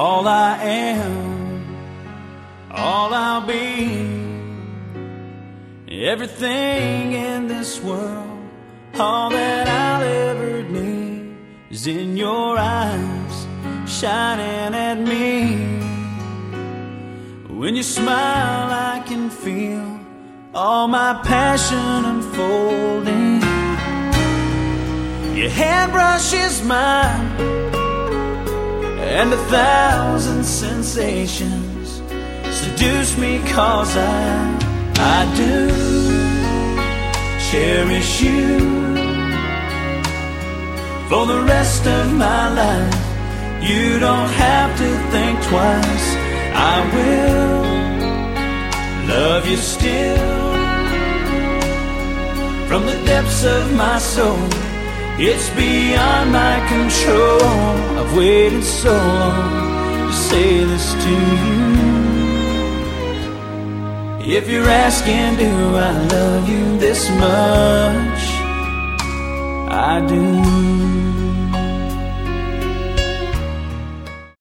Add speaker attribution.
Speaker 1: all I am, all I'll be. Everything in this world, all that I'll ever need is in your eyes, shining at me. When you smile, I can feel all my passion unfolding. Your hand brushes mine, and a thousand sensations seduce me cause I, I do cherish you for the rest of my life. You don't have to think twice. I will love you still from the depths of my soul. It's beyond my control. Waited so long to say this to you. If you're asking, do I love you this much? I do.